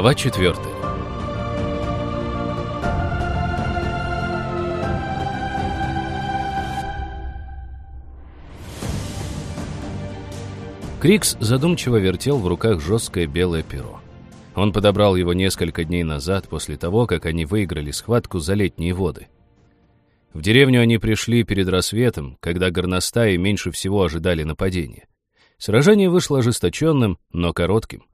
Глава четвертая. Крикс задумчиво вертел в руках жесткое белое перо. Он подобрал его несколько дней назад, после того, как они выиграли схватку за летние воды. В деревню они пришли перед рассветом, когда горностаи меньше всего ожидали нападения. Сражение вышло ожесточенным, но коротким.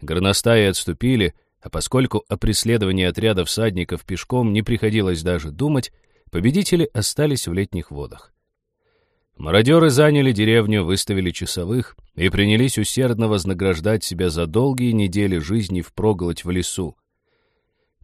Горностаи отступили, а поскольку о преследовании отряда всадников пешком не приходилось даже думать, победители остались в летних водах. Мародеры заняли деревню, выставили часовых и принялись усердно вознаграждать себя за долгие недели жизни впроголодь в лесу.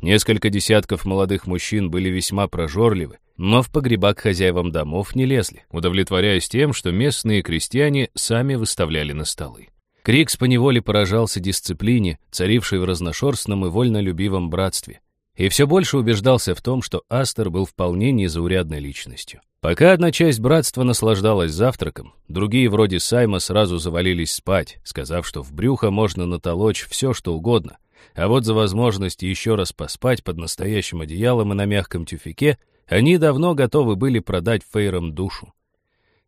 Несколько десятков молодых мужчин были весьма прожорливы, но в погреба к хозяевам домов не лезли, удовлетворяясь тем, что местные крестьяне сами выставляли на столы. Крикс поневоле поражался дисциплине, царившей в разношерстном и вольнолюбивом братстве, и все больше убеждался в том, что Астер был вполне незаурядной личностью. Пока одна часть братства наслаждалась завтраком, другие, вроде Сайма, сразу завалились спать, сказав, что в брюхо можно натолочь все, что угодно, а вот за возможность еще раз поспать под настоящим одеялом и на мягком тюфике они давно готовы были продать Фейрам душу.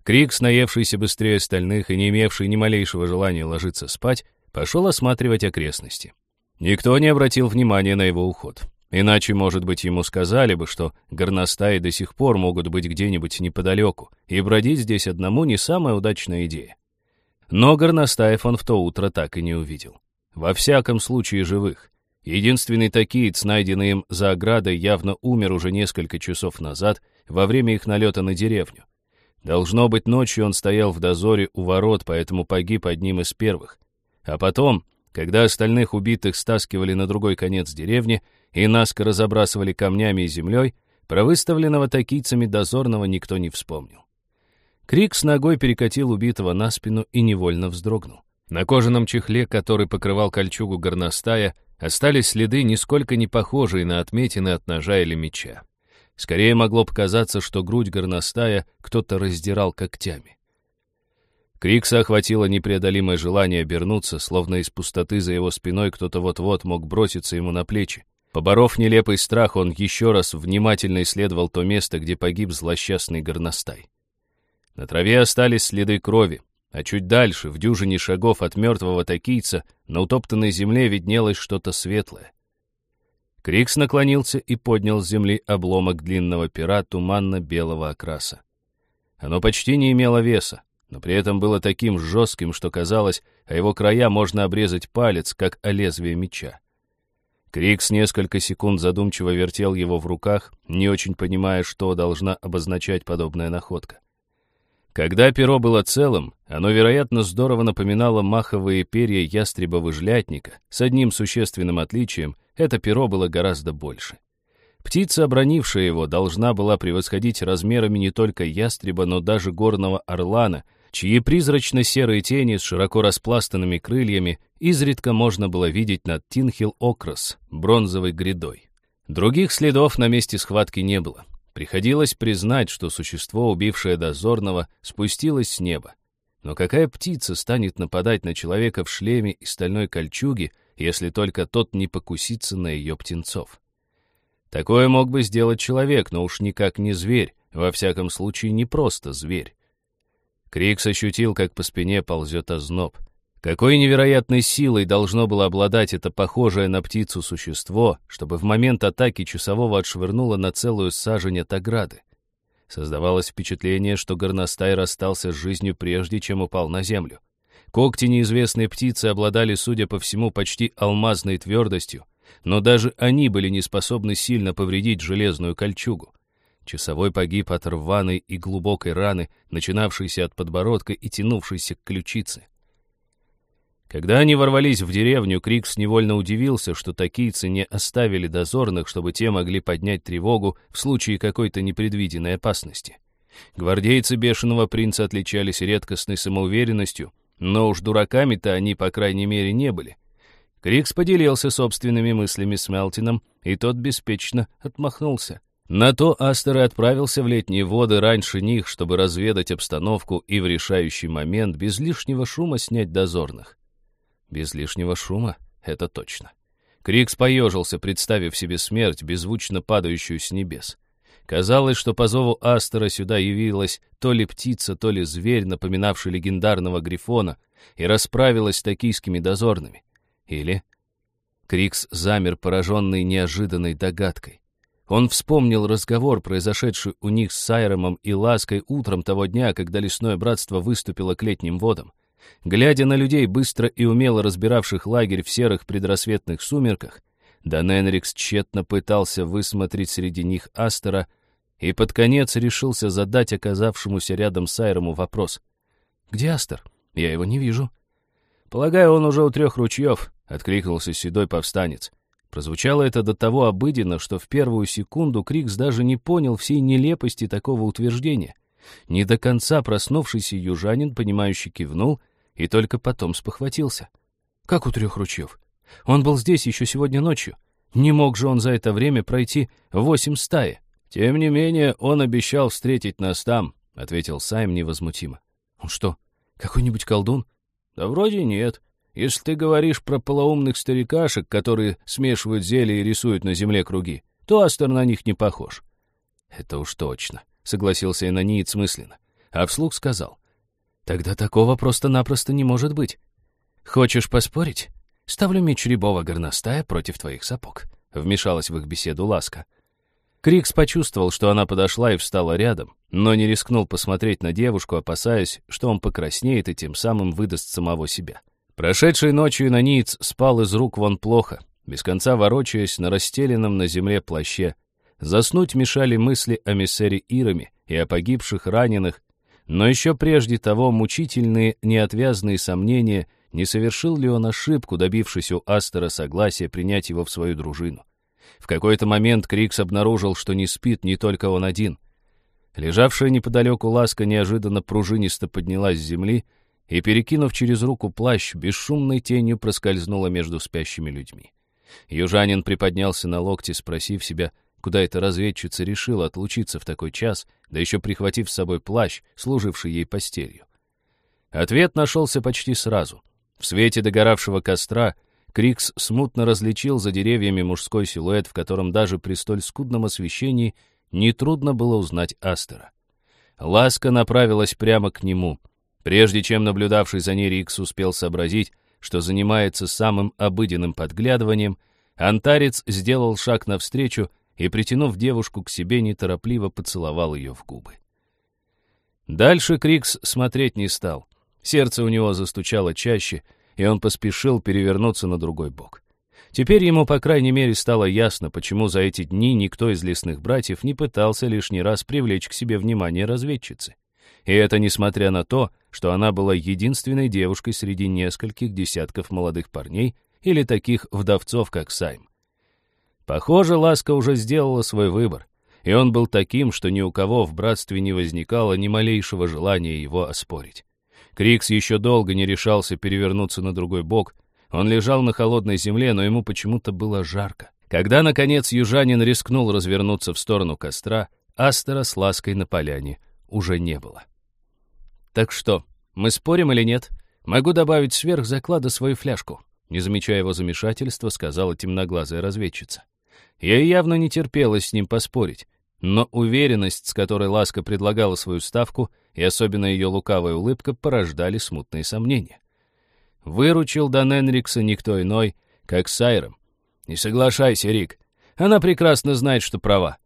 Крикс, наевшийся быстрее остальных и не имевший ни малейшего желания ложиться спать, пошел осматривать окрестности. Никто не обратил внимания на его уход. Иначе, может быть, ему сказали бы, что горностаи до сих пор могут быть где-нибудь неподалеку, и бродить здесь одному не самая удачная идея. Но горностаев он в то утро так и не увидел. Во всяком случае живых. Единственный такиец, найденный им за оградой, явно умер уже несколько часов назад, во время их налета на деревню. Должно быть, ночью он стоял в дозоре у ворот, поэтому погиб одним из первых. А потом, когда остальных убитых стаскивали на другой конец деревни, и наскоро забрасывали камнями и землей, про выставленного такийцами дозорного никто не вспомнил. Крик с ногой перекатил убитого на спину и невольно вздрогнул. На кожаном чехле, который покрывал кольчугу горностая, остались следы, нисколько не похожие на отметины от ножа или меча. Скорее могло показаться, что грудь горностая кто-то раздирал когтями. Крикса охватило непреодолимое желание обернуться, словно из пустоты за его спиной кто-то вот-вот мог броситься ему на плечи. Поборов нелепый страх, он еще раз внимательно исследовал то место, где погиб злосчастный горностай. На траве остались следы крови, а чуть дальше, в дюжине шагов от мертвого токийца, на утоптанной земле виднелось что-то светлое. Крикс наклонился и поднял с земли обломок длинного пера туманно-белого окраса. Оно почти не имело веса, но при этом было таким жестким, что казалось, а его края можно обрезать палец, как о лезвие меча. Крикс несколько секунд задумчиво вертел его в руках, не очень понимая, что должна обозначать подобная находка. Когда перо было целым, оно, вероятно, здорово напоминало маховые перья ястреба-выжлятника. С одним существенным отличием — это перо было гораздо больше. Птица, обронившая его, должна была превосходить размерами не только ястреба, но даже горного орлана — чьи призрачно-серые тени с широко распластанными крыльями изредка можно было видеть над Тинхил-Окрас, бронзовой грядой. Других следов на месте схватки не было. Приходилось признать, что существо, убившее дозорного, спустилось с неба. Но какая птица станет нападать на человека в шлеме и стальной кольчуге, если только тот не покусится на ее птенцов? Такое мог бы сделать человек, но уж никак не зверь, во всяком случае не просто зверь. Крикс ощутил, как по спине ползет озноб. Какой невероятной силой должно было обладать это похожее на птицу существо, чтобы в момент атаки часового отшвырнуло на целую сажень от ограды. Создавалось впечатление, что горностай расстался с жизнью прежде, чем упал на землю. Когти неизвестной птицы обладали, судя по всему, почти алмазной твердостью, но даже они были не способны сильно повредить железную кольчугу. Часовой погиб от рваной и глубокой раны, начинавшейся от подбородка и тянувшейся к ключице. Когда они ворвались в деревню, Крикс невольно удивился, что такийцы не оставили дозорных, чтобы те могли поднять тревогу в случае какой-то непредвиденной опасности. Гвардейцы бешеного принца отличались редкостной самоуверенностью, но уж дураками-то они, по крайней мере, не были. Крикс поделился собственными мыслями с Мелтином, и тот беспечно отмахнулся. На то Астер и отправился в летние воды раньше них, чтобы разведать обстановку и в решающий момент без лишнего шума снять дозорных. Без лишнего шума, это точно. Крикс поежился, представив себе смерть, беззвучно падающую с небес. Казалось, что по зову Астера сюда явилась то ли птица, то ли зверь, напоминавший легендарного Грифона, и расправилась с токийскими дозорными. Или... Крикс замер, пораженный неожиданной догадкой. Он вспомнил разговор, произошедший у них с Сайромом и Лаской утром того дня, когда лесное братство выступило к летним водам. Глядя на людей, быстро и умело разбиравших лагерь в серых предрассветных сумерках, Дан Энрикс тщетно пытался высмотреть среди них Астера и под конец решился задать оказавшемуся рядом Сайрому вопрос. «Где Астер? Я его не вижу». «Полагаю, он уже у трех ручьев», — откликнулся седой повстанец. Прозвучало это до того обыденно, что в первую секунду Крикс даже не понял всей нелепости такого утверждения. Не до конца проснувшийся южанин, понимающий, кивнул и только потом спохватился. «Как у трех ручьев? Он был здесь еще сегодня ночью. Не мог же он за это время пройти восемь стаи?» «Тем не менее, он обещал встретить нас там», — ответил Сайм невозмутимо. «Он что, какой-нибудь колдун?» «Да вроде нет. Если ты говоришь про полоумных старикашек, которые смешивают зелья и рисуют на земле круги, то Астер на них не похож». «Это уж точно», — согласился Инониец мысленно. А вслух сказал. «Тогда такого просто-напросто не может быть. Хочешь поспорить? Ставлю меч рябого горностая против твоих сапог», — вмешалась в их беседу Ласка. Крикс почувствовал, что она подошла и встала рядом, но не рискнул посмотреть на девушку, опасаясь, что он покраснеет и тем самым выдаст самого себя. Прошедшей ночью Инониец спал из рук вон плохо, без конца ворочаясь на расстеленном на земле плаще. Заснуть мешали мысли о миссере Ирами и о погибших раненых, но еще прежде того мучительные, неотвязные сомнения, не совершил ли он ошибку, добившись у Астера согласия принять его в свою дружину. В какой-то момент Крикс обнаружил, что не спит не только он один. Лежавшая неподалеку ласка неожиданно пружинисто поднялась с земли и, перекинув через руку плащ, бесшумной тенью проскользнула между спящими людьми. Южанин приподнялся на локте, спросив себя, куда эта разведчица решила отлучиться в такой час, да еще прихватив с собой плащ, служивший ей постелью. Ответ нашелся почти сразу. В свете догоравшего костра Крикс смутно различил за деревьями мужской силуэт, в котором даже при столь скудном освещении нетрудно было узнать Астера. Ласка направилась прямо к нему. Прежде чем наблюдавший за ней Рикс успел сообразить, что занимается самым обыденным подглядыванием, антарец сделал шаг навстречу и, притянув девушку к себе, неторопливо поцеловал ее в губы. Дальше Крикс смотреть не стал. Сердце у него застучало чаще — и он поспешил перевернуться на другой бок. Теперь ему, по крайней мере, стало ясно, почему за эти дни никто из лесных братьев не пытался лишний раз привлечь к себе внимание разведчицы. И это несмотря на то, что она была единственной девушкой среди нескольких десятков молодых парней или таких вдовцов, как Сайм. Похоже, Ласка уже сделала свой выбор, и он был таким, что ни у кого в братстве не возникало ни малейшего желания его оспорить. Крикс еще долго не решался перевернуться на другой бок. Он лежал на холодной земле, но ему почему-то было жарко. Когда, наконец, южанин рискнул развернуться в сторону костра, Астера с лаской на поляне уже не было. «Так что, мы спорим или нет? Могу добавить сверх заклада свою фляжку», не замечая его замешательства, сказала темноглазая разведчица. Ей явно не терпелось с ним поспорить, но уверенность, с которой Ласка предлагала свою ставку, и особенно ее лукавая улыбка порождали смутные сомнения. Выручил Дан Энрикса никто иной, как Сайром. «Не соглашайся, Рик. Она прекрасно знает, что права».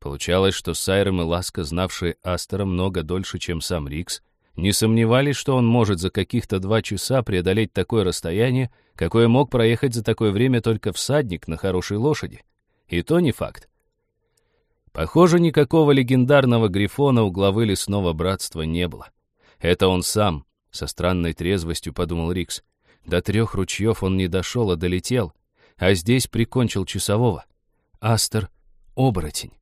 Получалось, что Сайром и Ласка, знавшие Астера много дольше, чем сам Рикс, не сомневались, что он может за каких-то два часа преодолеть такое расстояние, какое мог проехать за такое время только всадник на хорошей лошади. И то не факт. Похоже, никакого легендарного грифона у главы лесного братства не было. Это он сам, со странной трезвостью подумал Рикс. До трех ручьев он не дошел, а долетел, а здесь прикончил часового. Астер — оборотень.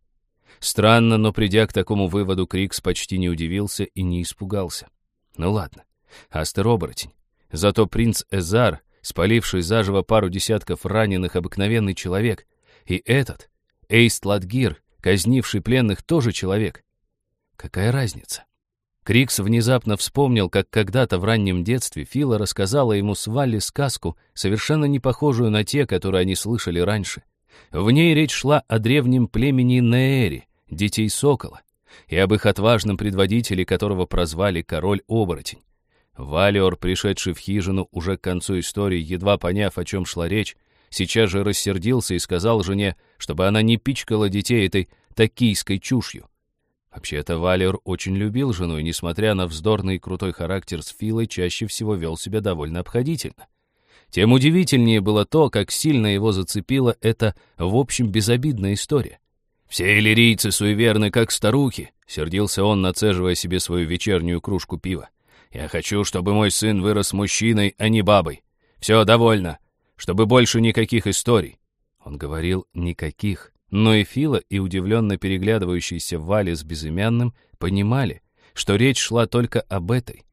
Странно, но придя к такому выводу, Крикс почти не удивился и не испугался. Ну ладно, Астер — оборотень. Зато принц Эзар, спаливший заживо пару десятков раненых обыкновенный человек, и этот, Эйст Ладгир, казнивший пленных, тоже человек. Какая разница? Крикс внезапно вспомнил, как когда-то в раннем детстве Фила рассказала ему с Валли сказку, совершенно не похожую на те, которые они слышали раньше. В ней речь шла о древнем племени Неэри, детей Сокола, и об их отважном предводителе, которого прозвали Король-оборотень. Валиор, пришедший в хижину уже к концу истории, едва поняв, о чем шла речь, сейчас же рассердился и сказал жене, чтобы она не пичкала детей этой токийской чушью. Вообще-то Валиор очень любил жену, и, несмотря на вздорный и крутой характер с Филой, чаще всего вел себя довольно обходительно. Тем удивительнее было то, как сильно его зацепила эта, в общем, безобидная история. «Все иллирийцы суеверны, как старухи», — сердился он, нацеживая себе свою вечернюю кружку пива. «Я хочу, чтобы мой сын вырос мужчиной, а не бабой. Все, довольно. Чтобы больше никаких историй». Он говорил «никаких», но и Фила, и удивленно переглядывающийся Вали с безымянным понимали, что речь шла только об этой.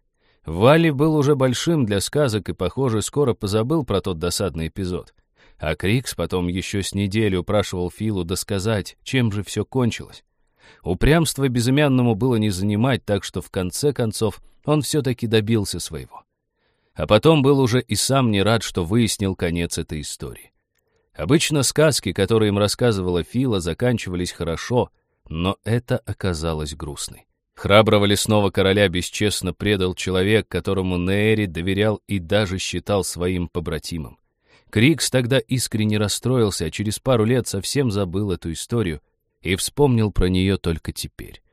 Вали был уже большим для сказок и, похоже, скоро позабыл про тот досадный эпизод. А Крикс потом еще с неделю упрашивал Филу досказать, чем же все кончилось. Упрямство безымянному было не занимать, так что в конце концов он все-таки добился своего. А потом был уже и сам не рад, что выяснил конец этой истории. Обычно сказки, которые им рассказывала Фила, заканчивались хорошо, но это оказалось грустной. Храброго лесного короля бесчестно предал человек, которому Нейри доверял и даже считал своим побратимом. Крикс тогда искренне расстроился, а через пару лет совсем забыл эту историю и вспомнил про нее только теперь.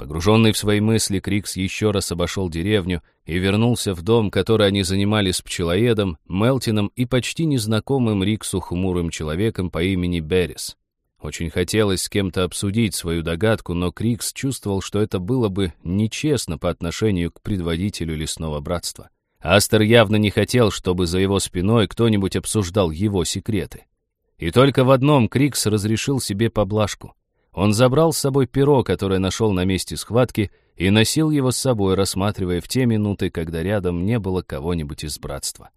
Погруженный в свои мысли, Крикс еще раз обошел деревню и вернулся в дом, который они занимали с пчелоедом, Мелтином и почти незнакомым Риксу хмурым человеком по имени Беррис. Очень хотелось с кем-то обсудить свою догадку, но Крикс чувствовал, что это было бы нечестно по отношению к предводителю лесного братства. Астер явно не хотел, чтобы за его спиной кто-нибудь обсуждал его секреты. И только в одном Крикс разрешил себе поблажку. Он забрал с собой перо, которое нашел на месте схватки, и носил его с собой, рассматривая в те минуты, когда рядом не было кого-нибудь из братства.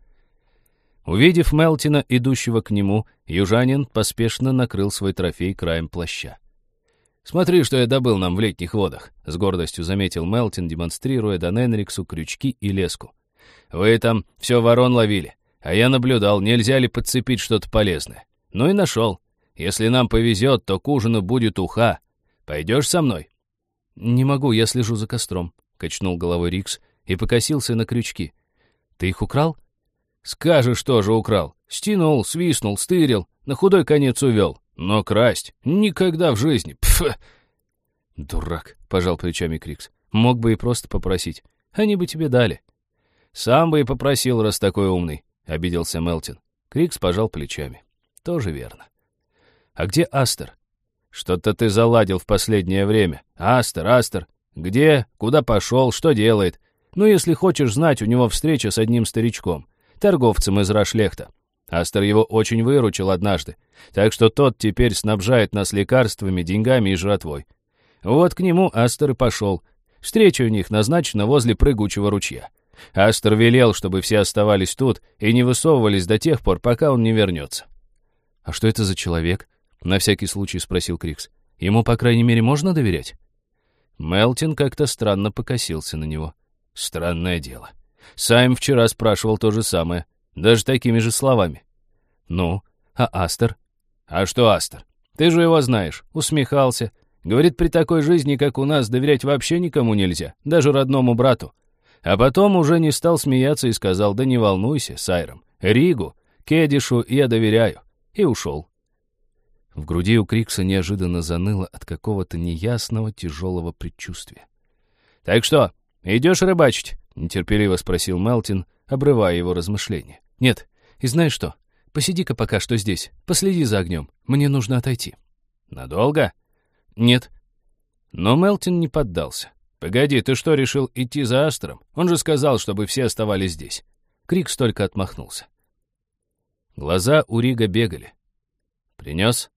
Увидев Мелтина, идущего к нему, южанин поспешно накрыл свой трофей краем плаща. «Смотри, что я добыл нам в летних водах», — с гордостью заметил Мелтин, демонстрируя Даненриксу крючки и леску. «Вы там все ворон ловили, а я наблюдал, нельзя ли подцепить что-то полезное. Ну и нашел. Если нам повезет, то к ужину будет уха. Пойдешь со мной?» «Не могу, я слежу за костром», — качнул головой Рикс и покосился на крючки. «Ты их украл?» «Скажешь, что же украл. Стянул, свистнул, стырил, на худой конец увел. Но красть никогда в жизни. Пф!» «Дурак», — пожал плечами Крикс. «Мог бы и просто попросить. Они бы тебе дали». «Сам бы и попросил, раз такой умный», — обиделся Мелтин. Крикс пожал плечами. «Тоже верно». «А где Астер?» «Что-то ты заладил в последнее время. Астер, Астер. Где? Куда пошел? Что делает? Ну, если хочешь знать, у него встреча с одним старичком, торговцем из Рашлехта. Астер его очень выручил однажды, так что тот теперь снабжает нас лекарствами, деньгами и жратвой. Вот к нему Астер и пошел. Встреча у них назначена возле прыгучего ручья. Астер велел, чтобы все оставались тут и не высовывались до тех пор, пока он не вернется. «А что это за человек?» На всякий случай спросил Крикс. Ему, по крайней мере, можно доверять? Мелтин как-то странно покосился на него. Странное дело. Сайм вчера спрашивал то же самое, даже такими же словами. Ну, а Астер? А что Астер? Ты же его знаешь. Усмехался. Говорит, при такой жизни, как у нас, доверять вообще никому нельзя, даже родному брату. А потом уже не стал смеяться и сказал, да не волнуйся, Сайром, Ригу, Кедишу я доверяю. И ушел. В груди у Крикса неожиданно заныло от какого-то неясного тяжелого предчувствия. «Так что, идешь рыбачить?» — нетерпеливо спросил Мелтин, обрывая его размышления. «Нет, и знаешь что? Посиди-ка пока что здесь, последи за огнем. Мне нужно отойти». «Надолго?» «Нет». Но Мелтин не поддался. «Погоди, ты что, решил идти за Астром? Он же сказал, чтобы все оставались здесь». Крикс только отмахнулся. Глаза у Рига бегали. «Принес?»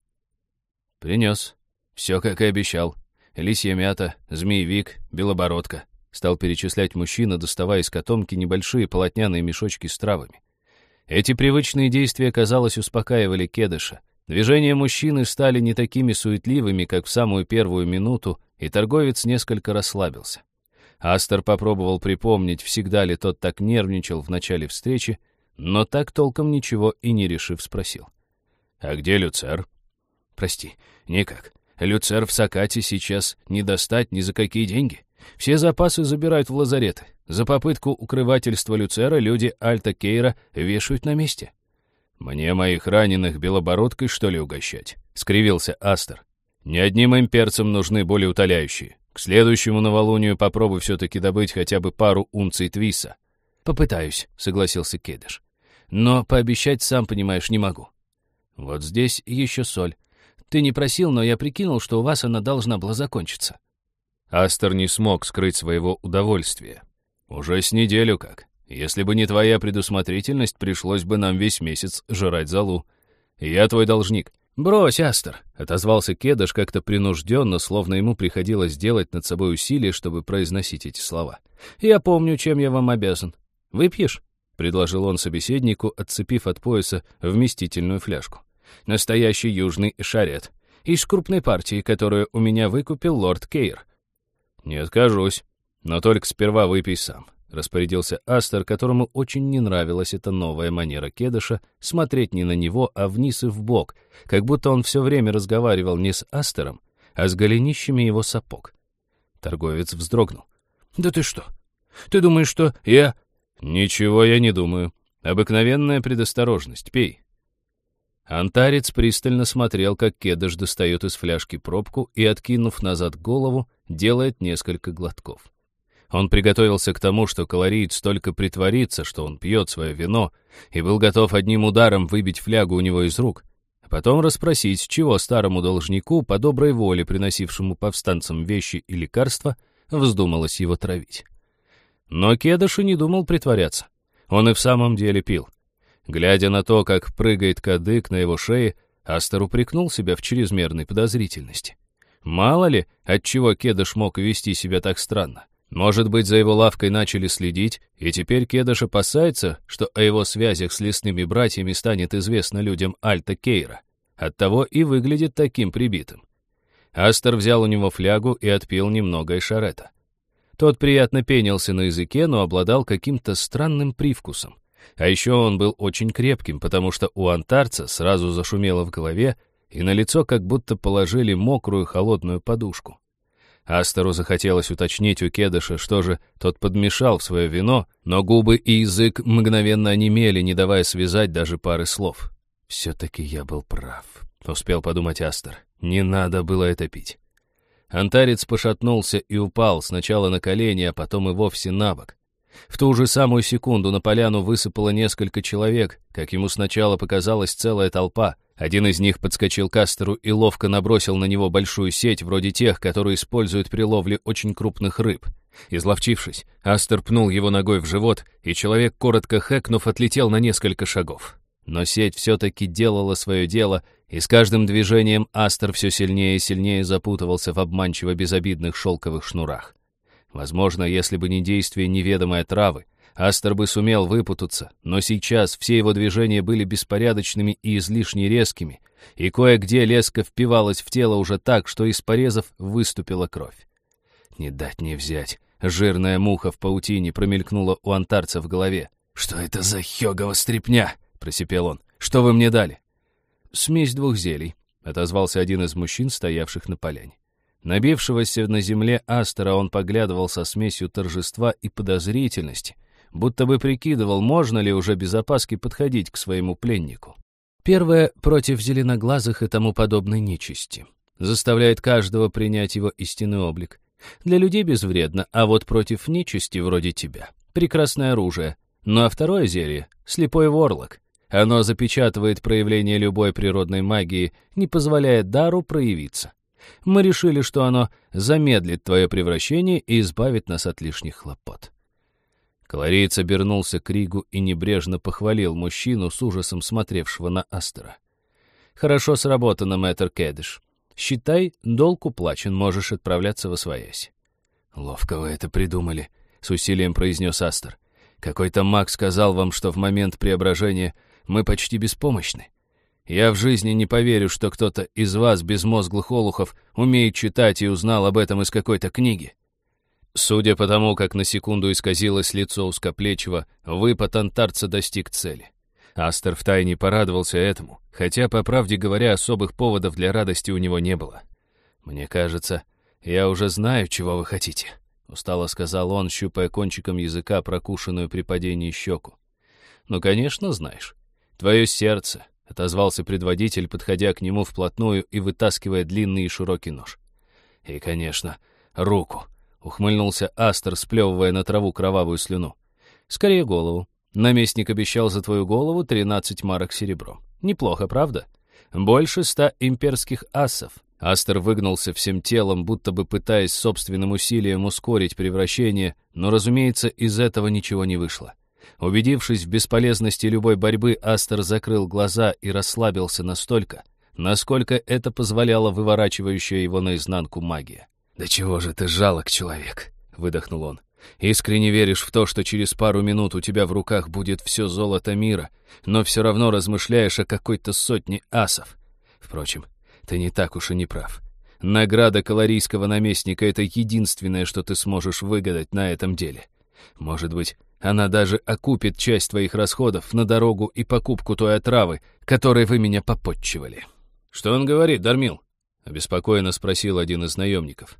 «Принес. Все, как и обещал. Лисья мята, змеевик, белобородка». Стал перечислять мужчина, доставая из котомки небольшие полотняные мешочки с травами. Эти привычные действия, казалось, успокаивали Кедыша. Движения мужчины стали не такими суетливыми, как в самую первую минуту, и торговец несколько расслабился. Астер попробовал припомнить, всегда ли тот так нервничал в начале встречи, но так толком ничего и не решив спросил. «А где Люцер?» «Прости, никак. Люцер в Сакате сейчас не достать ни за какие деньги. Все запасы забирают в лазареты. За попытку укрывательства Люцера люди Альта Кейра вешают на месте». «Мне моих раненых белобородкой, что ли, угощать?» — скривился Астер. «Не одним имперцам нужны более утоляющие. К следующему новолунию попробуй все-таки добыть хотя бы пару унций твиса». «Попытаюсь», — согласился Кедыш. «Но пообещать, сам понимаешь, не могу». «Вот здесь еще соль. Ты не просил, но я прикинул, что у вас она должна была закончиться». Астер не смог скрыть своего удовольствия. «Уже с неделю как. Если бы не твоя предусмотрительность, пришлось бы нам весь месяц жрать залу. Я твой должник». «Брось, Астер», — отозвался Кедыш как-то принужденно, словно ему приходилось делать над собой усилия, чтобы произносить эти слова. «Я помню, чем я вам обязан. Выпьешь?» — предложил он собеседнику, отцепив от пояса вместительную фляжку. «Настоящий южный шарет. Из крупной партии, которую у меня выкупил лорд Кейр». «Не откажусь, но только сперва выпей сам», — распорядился Астер, которому очень не нравилась эта новая манера Кедыша смотреть не на него, а вниз и вбок, как будто он все время разговаривал не с Астером, а с голенищами его сапог. Торговец вздрогнул. «Да ты что? Ты думаешь, что я...» «Ничего я не думаю. Обыкновенная предосторожность. Пей». Антарец пристально смотрел, как Кедыш достает из фляжки пробку и, откинув назад голову, делает несколько глотков. Он приготовился к тому, что колориец столько притворится, что он пьет свое вино, и был готов одним ударом выбить флягу у него из рук, а потом расспросить, чего старому должнику, по доброй воле приносившему повстанцам вещи и лекарства, вздумалось его травить. Но Кедыш не думал притворяться. Он и в самом деле пил. Глядя на то, как прыгает кадык на его шее, Астер упрекнул себя в чрезмерной подозрительности. Мало ли, отчего Кедыш мог вести себя так странно. Может быть, за его лавкой начали следить, и теперь Кедыш опасается, что о его связях с лесными братьями станет известно людям Альта Кейра. Оттого и выглядит таким прибитым. Астер взял у него флягу и отпил немного шарета. Тот приятно пенился на языке, но обладал каким-то странным привкусом. А еще он был очень крепким, потому что у антарца сразу зашумело в голове, и на лицо как будто положили мокрую холодную подушку. Астеру захотелось уточнить у Кедыша, что же тот подмешал в свое вино, но губы и язык мгновенно онемели, не давая связать даже пары слов. «Все-таки я был прав», — успел подумать Астер. «Не надо было это пить». Антарец пошатнулся и упал сначала на колени, а потом и вовсе на бок. В ту же самую секунду на поляну высыпало несколько человек, как ему сначала показалась целая толпа — один из них подскочил к Астеру и ловко набросил на него большую сеть, вроде тех, которые используют при ловле очень крупных рыб. Изловчившись, Астер пнул его ногой в живот, и человек, коротко хэкнув, отлетел на несколько шагов. Но сеть все-таки делала свое дело, и с каждым движением Астер все сильнее и сильнее запутывался в обманчиво безобидных шелковых шнурах. Возможно, если бы не действие неведомой травы, Астер бы сумел выпутаться, но сейчас все его движения были беспорядочными и излишне резкими, и кое-где леска впивалась в тело уже так, что из порезов выступила кровь. Не дать не взять. Жирная муха в паутине промелькнула у антарца в голове. «Что это за хёгова стряпня?» — просипел он. «Что вы мне дали?» «Смесь двух зелий», — отозвался один из мужчин, стоявших на поляне. Набившегося на земле Астера он поглядывал со смесью торжества и подозрительности — будто бы прикидывал, можно ли уже без опаски подходить к своему пленнику. Первое — против зеленоглазых и тому подобной нечисти. Заставляет каждого принять его истинный облик. Для людей безвредно, а вот против нечисти вроде тебя — прекрасное оружие. Ну а второе зелье — слепой ворлок. Оно запечатывает проявление любой природной магии, не позволяя дару проявиться. Мы решили, что оно замедлит твое превращение и избавит нас от лишних хлопот. Колорейц обернулся к Ригу и небрежно похвалил мужчину с ужасом смотревшего на Астера. «Хорошо сработано, мэтр Кэдыш. Считай, долг уплачен, можешь отправляться во своясь». «Ловко вы это придумали», — с усилием произнес Астер. «Какой-то маг сказал вам, что в момент преображения мы почти беспомощны. Я в жизни не поверю, что кто-то из вас, безмозглых олухов, умеет читать и узнал об этом из какой-то книги». Судя по тому, как на секунду исказилось лицо узкоплечего, выпад антарца достиг цели. Астер втайне порадовался этому, хотя, по правде говоря, особых поводов для радости у него не было. «Мне кажется, я уже знаю, чего вы хотите», — устало сказал он, щупая кончиком языка прокушенную при падении щеку. «Ну, конечно, знаешь. Твое сердце», — отозвался предводитель, подходя к нему вплотную и вытаскивая длинный и широкий нож. «И, конечно, руку», — ухмыльнулся Астер, сплевывая на траву кровавую слюну. «Скорее голову. Наместник обещал за твою голову тринадцать марок серебром. Неплохо, правда? Больше ста имперских асов. Астер выгнулся всем телом, будто бы пытаясь собственным усилием ускорить превращение, но, разумеется, из этого ничего не вышло. Убедившись в бесполезности любой борьбы, Астер закрыл глаза и расслабился настолько, насколько это позволяла выворачивающая его наизнанку магия. «Да чего же ты жалок, человек!» — выдохнул он. «Искренне веришь в то, что через пару минут у тебя в руках будет все золото мира, но все равно размышляешь о какой-то сотне асов. Впрочем, ты не так уж и не прав. Награда калорийского наместника — это единственное, что ты сможешь выгадать на этом деле. Может быть, она даже окупит часть твоих расходов на дорогу и покупку той отравы, которой вы меня попотчевали». «Что он говорит, Дармил?» — обеспокоенно спросил один из наемников.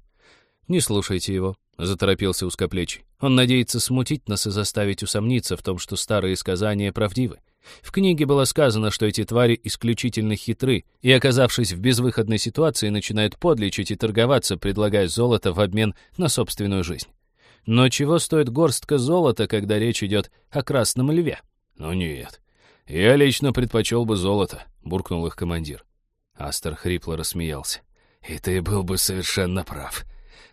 «Не слушайте его», — заторопился узкоплечий. «Он надеется смутить нас и заставить усомниться в том, что старые сказания правдивы. В книге было сказано, что эти твари исключительно хитры и, оказавшись в безвыходной ситуации, начинают подлечить и торговаться, предлагая золото в обмен на собственную жизнь. Но чего стоит горстка золота, когда речь идет о красном льве? Ну нет. Я лично предпочел бы золото, буркнул их командир. Астер хрипло рассмеялся. И ты был бы совершенно прав.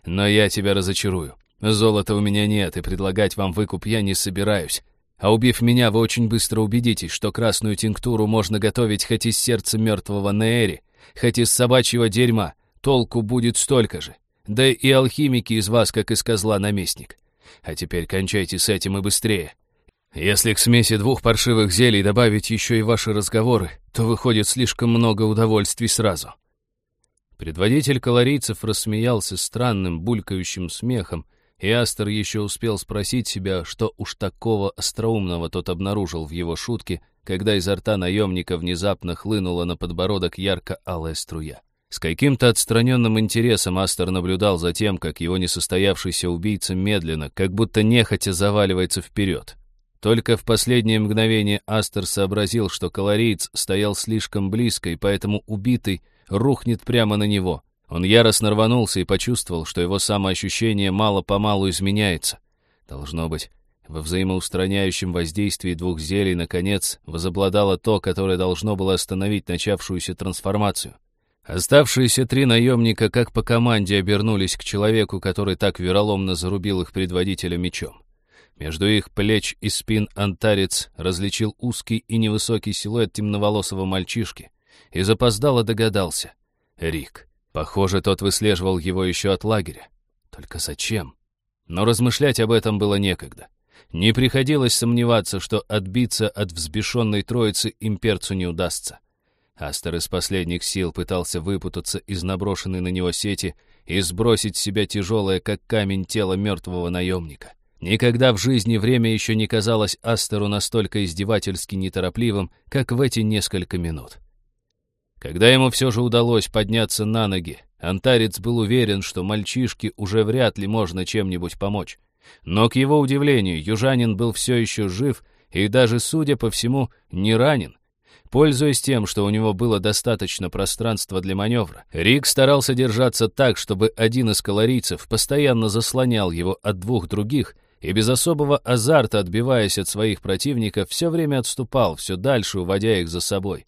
Но я тебя разочарую. Золота у меня нет, и предлагать вам выкуп я не собираюсь. А убив меня, вы очень быстро убедитесь, что красную тинктуру можно готовить хоть из сердца мертвого Неэри, хоть из собачьего дерьма. Толку будет столько же. Да и алхимики из вас, как из козла, наместник. А теперь кончайте с этим и быстрее. Если к смеси двух паршивых зелий добавить еще и ваши разговоры, то выходит слишком много удовольствий сразу». Предводитель колорийцев рассмеялся странным булькающим смехом, и Астер еще успел спросить себя, что уж такого остроумного тот обнаружил в его шутке, когда изо рта наемника внезапно хлынула на подбородок ярко-алая струя. С каким-то отстраненным интересом Астер наблюдал за тем, как его несостоявшийся убийца медленно, как будто нехотя заваливается вперед. Только в последнее мгновение Астер сообразил, что колориец стоял слишком близко, и поэтому убитый рухнет прямо на него. Он яростно рванулся и почувствовал, что его самоощущение мало-помалу изменяется. Должно быть, во взаимоустраняющем воздействии двух зелий, наконец, возобладало то, которое должно было остановить начавшуюся трансформацию. Оставшиеся три наемника, как по команде, обернулись к человеку, который так вероломно зарубил их предводителя мечом. Между их плеч и спин антарец различил узкий и невысокий силуэт темноволосого мальчишки и запоздало догадался. Рик. Похоже, тот выслеживал его еще от лагеря. Только зачем? Но размышлять об этом было некогда. Не приходилось сомневаться, что отбиться от взбешенной троицы имперцу не удастся. Астер из последних сил пытался выпутаться из наброшенной на него сети и сбросить с себя тяжелое, как камень, тело мертвого наемника. Никогда в жизни время еще не казалось Астеру настолько издевательски неторопливым, как в эти несколько минут. Когда ему все же удалось подняться на ноги, антарец был уверен, что мальчишке уже вряд ли можно чем-нибудь помочь. Но, к его удивлению, южанин был все еще жив и даже, судя по всему, не ранен. Пользуясь тем, что у него было достаточно пространства для маневра, Рик старался держаться так, чтобы один из калорийцев постоянно заслонял его от двух других и без особого азарта, отбиваясь от своих противников, все время отступал, все дальше уводя их за собой.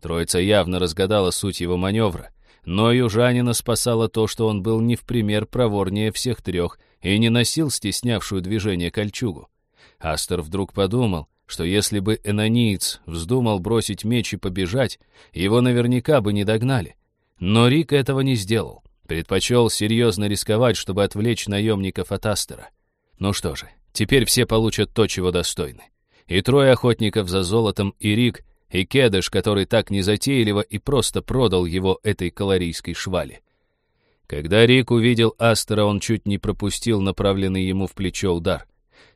Троица явно разгадала суть его маневра, но южанина спасало то, что он был не в пример проворнее всех трех и не носил стеснявшую движение кольчугу. Астер вдруг подумал, что если бы Энониец вздумал бросить меч и побежать, его наверняка бы не догнали. Но Рик этого не сделал. Предпочел серьезно рисковать, чтобы отвлечь наемников от Астера. Ну что же, теперь все получат то, чего достойны. И трое охотников за золотом, и Рик, и Кедыш, который так незатейливо и просто продал его этой калорийской швали. Когда Рик увидел Астера, он чуть не пропустил направленный ему в плечо удар.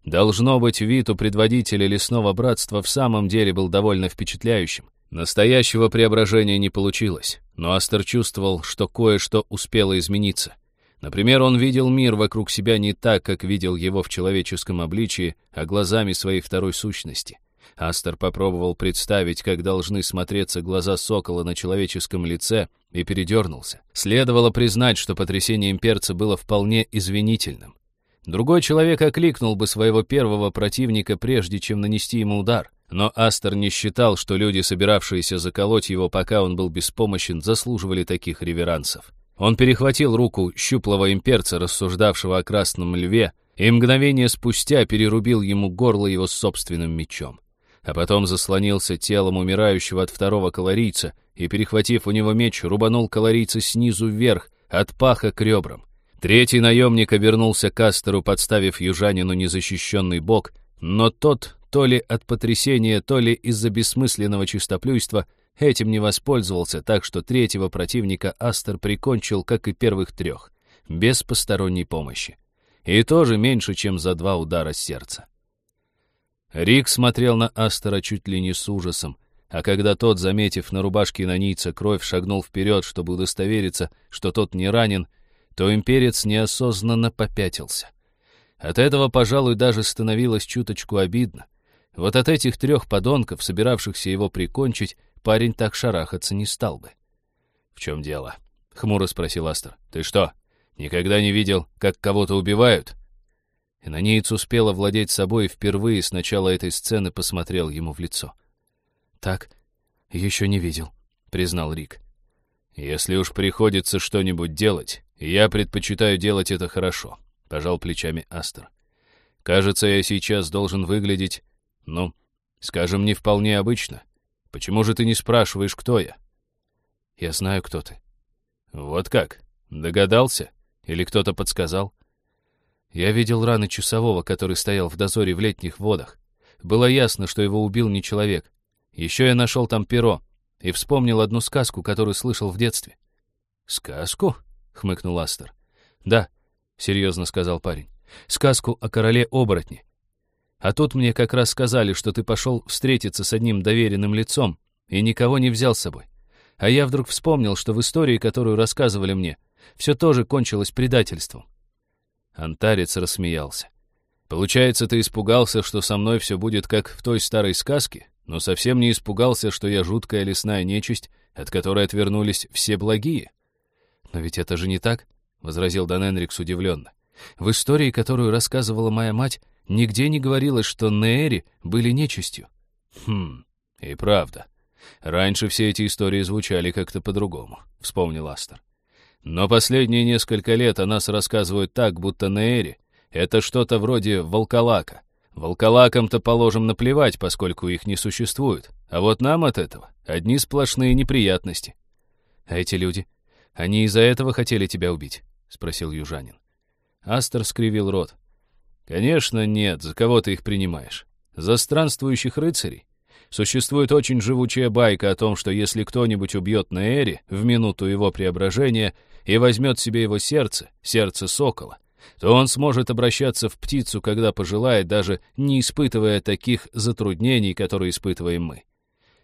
Должно быть, вид у предводителя лесного братства в самом деле был довольно впечатляющим. Настоящего преображения не получилось, но Астер чувствовал, что кое-что успело измениться. Например, он видел мир вокруг себя не так, как видел его в человеческом обличии, а глазами своей второй сущности. Астер попробовал представить, как должны смотреться глаза сокола на человеческом лице, и передернулся. Следовало признать, что потрясение имперца было вполне извинительным. Другой человек окликнул бы своего первого противника, прежде чем нанести ему удар. Но Астер не считал, что люди, собиравшиеся заколоть его, пока он был беспомощен, заслуживали таких реверансов. Он перехватил руку щуплого имперца, рассуждавшего о красном льве, и мгновение спустя перерубил ему горло его собственным мечом а потом заслонился телом умирающего от второго калорийца и, перехватив у него меч, рубанул калорийца снизу вверх, от паха к ребрам. Третий наемник обернулся к Астеру, подставив южанину незащищенный бок, но тот, то ли от потрясения, то ли из-за бессмысленного чистоплюйства, этим не воспользовался, так что третьего противника Астер прикончил, как и первых трех, без посторонней помощи. И тоже меньше, чем за два удара сердца. Рик смотрел на Астера чуть ли не с ужасом, а когда тот, заметив на рубашке нанийца кровь, шагнул вперед, чтобы удостовериться, что тот не ранен, то имперец неосознанно попятился. От этого, пожалуй, даже становилось чуточку обидно. Вот от этих трех подонков, собиравшихся его прикончить, парень так шарахаться не стал бы. «В чем дело?» — хмуро спросил Астер. «Ты что, никогда не видел, как кого-то убивают?» Инониец успел овладеть собой и впервые с начала этой сцены посмотрел ему в лицо. «Так, еще не видел», — признал Рик. «Если уж приходится что-нибудь делать, я предпочитаю делать это хорошо», — пожал плечами Астер. «Кажется, я сейчас должен выглядеть, ну, скажем, не вполне обычно. Почему же ты не спрашиваешь, кто я?» «Я знаю, кто ты». «Вот как? Догадался? Или кто-то подсказал?» Я видел раны часового, который стоял в дозоре в летних водах. Было ясно, что его убил не человек. Еще я нашел там перо и вспомнил одну сказку, которую слышал в детстве. «Сказку?» — хмыкнул Астер. «Да», — серьезно сказал парень. «Сказку о короле-оборотне. А тут мне как раз сказали, что ты пошел встретиться с одним доверенным лицом и никого не взял с собой. А я вдруг вспомнил, что в истории, которую рассказывали мне, все тоже кончилось предательством. Антарец рассмеялся. «Получается, ты испугался, что со мной все будет как в той старой сказке, но совсем не испугался, что я жуткая лесная нечисть, от которой отвернулись все благие?» «Но ведь это же не так», — возразил Дан Энрикс удивленно. «В истории, которую рассказывала моя мать, нигде не говорилось, что Неэри были нечистью». «Хм, и правда. Раньше все эти истории звучали как-то по-другому», — вспомнил Астер. Но последние несколько лет о нас рассказывают так, будто Нейри — это что-то вроде волколака. Волколакам-то положим наплевать, поскольку их не существует. А вот нам от этого одни сплошные неприятности. А эти люди, они из-за этого хотели тебя убить? — спросил южанин. Астер скривил рот. «Конечно нет, за кого ты их принимаешь? За странствующих рыцарей? Существует очень живучая байка о том, что если кто-нибудь убьет Наэри в минуту его преображения и возьмет себе его сердце, сердце сокола, то он сможет обращаться в птицу, когда пожелает, даже не испытывая таких затруднений, которые испытываем мы.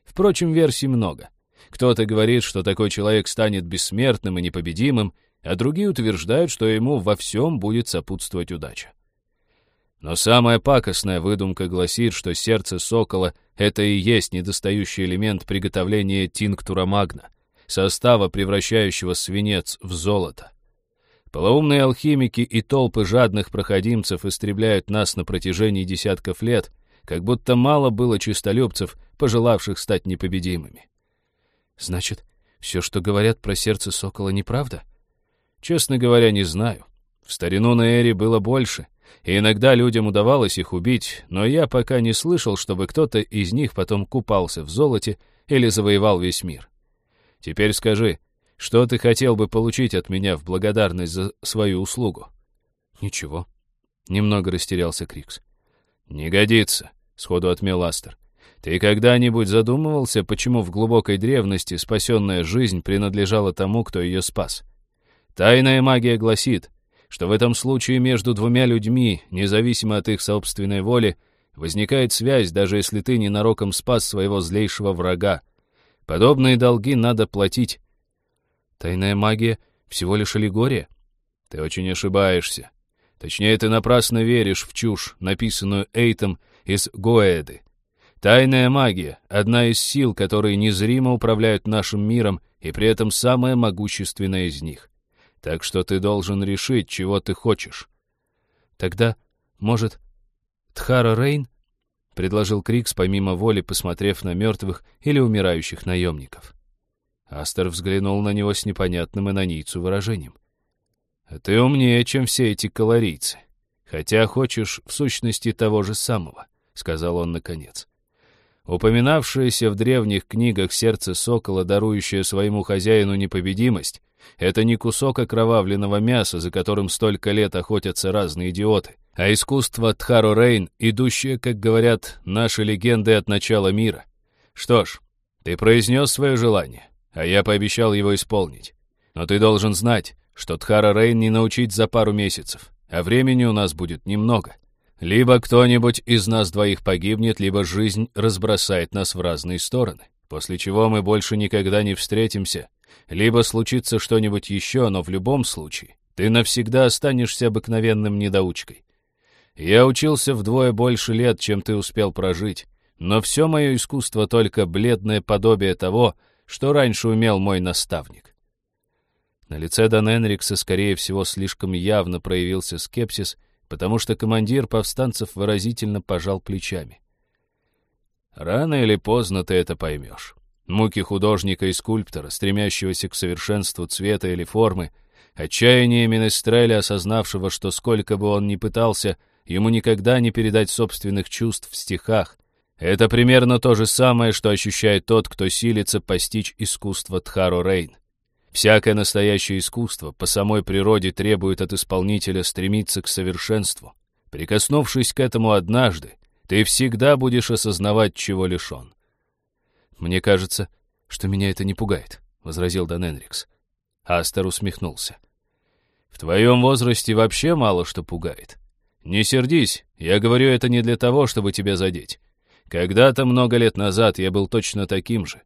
Впрочем, версий много. Кто-то говорит, что такой человек станет бессмертным и непобедимым, а другие утверждают, что ему во всем будет сопутствовать удача. Но самая пакостная выдумка гласит, что сердце сокола — это и есть недостающий элемент приготовления тинктура магна, состава, превращающего свинец в золото. Полоумные алхимики и толпы жадных проходимцев истребляют нас на протяжении десятков лет, как будто мало было чистолюбцев, пожелавших стать непобедимыми. Значит, все, что говорят про сердце сокола, неправда? Честно говоря, не знаю. В старину на Эре было больше — и иногда людям удавалось их убить, но я пока не слышал, чтобы кто-то из них потом купался в золоте или завоевал весь мир. Теперь скажи, что ты хотел бы получить от меня в благодарность за свою услугу?» «Ничего». Немного растерялся Крикс. «Не годится», — сходу отмел Астер. «Ты когда-нибудь задумывался, почему в глубокой древности спасенная жизнь принадлежала тому, кто ее спас? Тайная магия гласит, что в этом случае между двумя людьми, независимо от их собственной воли, возникает связь, даже если ты ненароком спас своего злейшего врага. Подобные долги надо платить. Тайная магия — всего лишь аллегория? Ты очень ошибаешься. Точнее, ты напрасно веришь в чушь, написанную Эйтом из Гоэды. Тайная магия — одна из сил, которые незримо управляют нашим миром, и при этом самая могущественная из них. Так что ты должен решить, чего ты хочешь. Тогда, может, Тхара Рейн? — предложил Крикс, помимо воли, посмотрев на мертвых или умирающих наемников. Астер взглянул на него с непонятным инонийцу выражением. «А ты умнее, чем все эти калорийцы. Хотя хочешь в сущности того же самого», — сказал он наконец. Упоминавшееся в древних книгах сердце сокола, дарующее своему хозяину непобедимость, это не кусок окровавленного мяса, за которым столько лет охотятся разные идиоты, а искусство Тхаро Рейн, идущее, как говорят наши легенды от начала мира. Что ж, ты произнес свое желание, а я пообещал его исполнить. Но ты должен знать, что Тхара Рейн не научить за пару месяцев, а времени у нас будет немного. Либо кто-нибудь из нас двоих погибнет, либо жизнь разбросает нас в разные стороны, после чего мы больше никогда не встретимся, либо случится что-нибудь еще, но в любом случае ты навсегда останешься обыкновенным недоучкой. Я учился вдвое больше лет, чем ты успел прожить, но все мое искусство только бледное подобие того, что раньше умел мой наставник. На лице Дан Энрикса, скорее всего, слишком явно проявился скепсис, потому что командир повстанцев выразительно пожал плечами. «Рано или поздно ты это поймешь. Муки художника и скульптора, стремящегося к совершенству цвета или формы, отчаяние Менестреля, осознавшего, что сколько бы он ни пытался, ему никогда не передать собственных чувств в стихах. Это примерно то же самое, что ощущает тот, кто силится постичь искусство Тхаро Рейн. Всякое настоящее искусство по самой природе требует от исполнителя стремиться к совершенству. Прикоснувшись к этому однажды, ты всегда будешь осознавать, чего лишен. «Мне кажется, что меня это не пугает», — возразил Дан Энрикс. Астер усмехнулся. «В твоем возрасте вообще мало что пугает. Не сердись, я говорю это не для того, чтобы тебя задеть. Когда-то много лет назад я был точно таким же.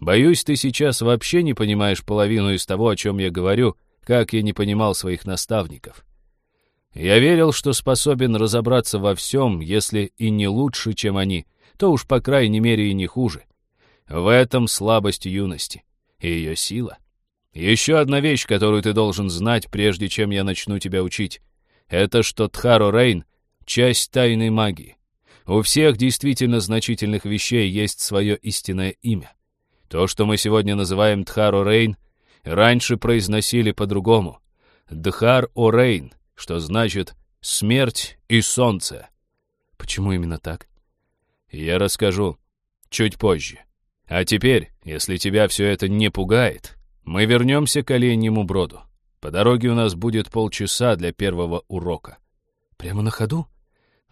Боюсь, ты сейчас вообще не понимаешь половину из того, о чем я говорю, как я не понимал своих наставников. Я верил, что способен разобраться во всем, если и не лучше, чем они, то уж по крайней мере и не хуже. В этом слабость юности и ее сила. Еще одна вещь, которую ты должен знать, прежде чем я начну тебя учить, это что Тхаро Рейн — часть тайной магии. У всех действительно значительных вещей есть свое истинное имя. То, что мы сегодня называем Дхар Орейн, раньше произносили по-другому. Дхар Орейн, что значит «смерть и солнце». Почему именно так? Я расскажу чуть позже. А теперь, если тебя все это не пугает, мы вернемся к оленьему броду. По дороге у нас будет полчаса для первого урока. Прямо на ходу?